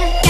yeah.